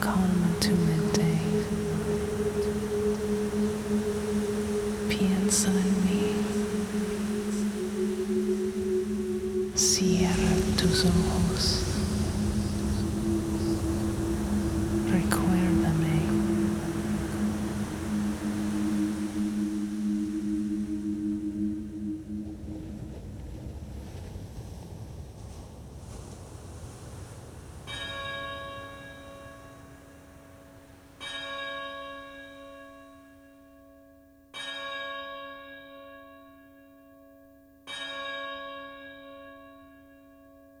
Come to midday. Be inside me. Cierra tus ojos.